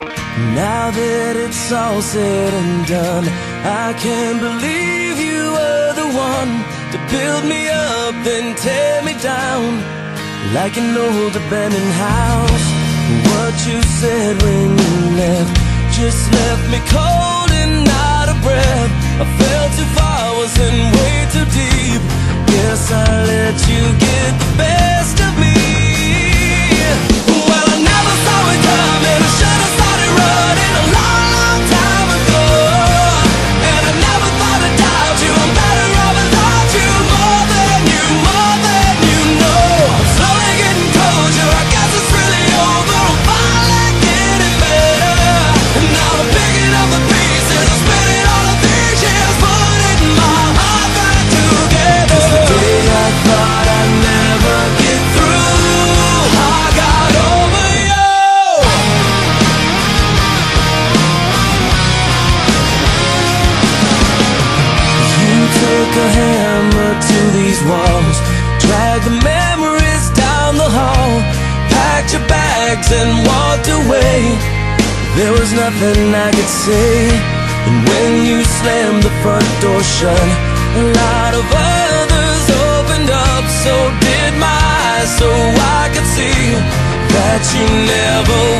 Now that it's all said and done, I can't believe you were the one to build me up then tear me down like an old abandoned house. What you said when you left just left me cold and out of breath. I fell too far. and walked away. There was nothing I could say. And when you slammed the front door shut A lot of others opened up. So did my eyes so I could see That you never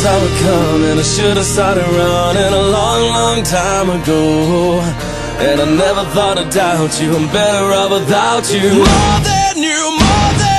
saw it coming I should've started running a long, long time ago. And I never thought I'd doubt you. I'm better off without you. More than you, more than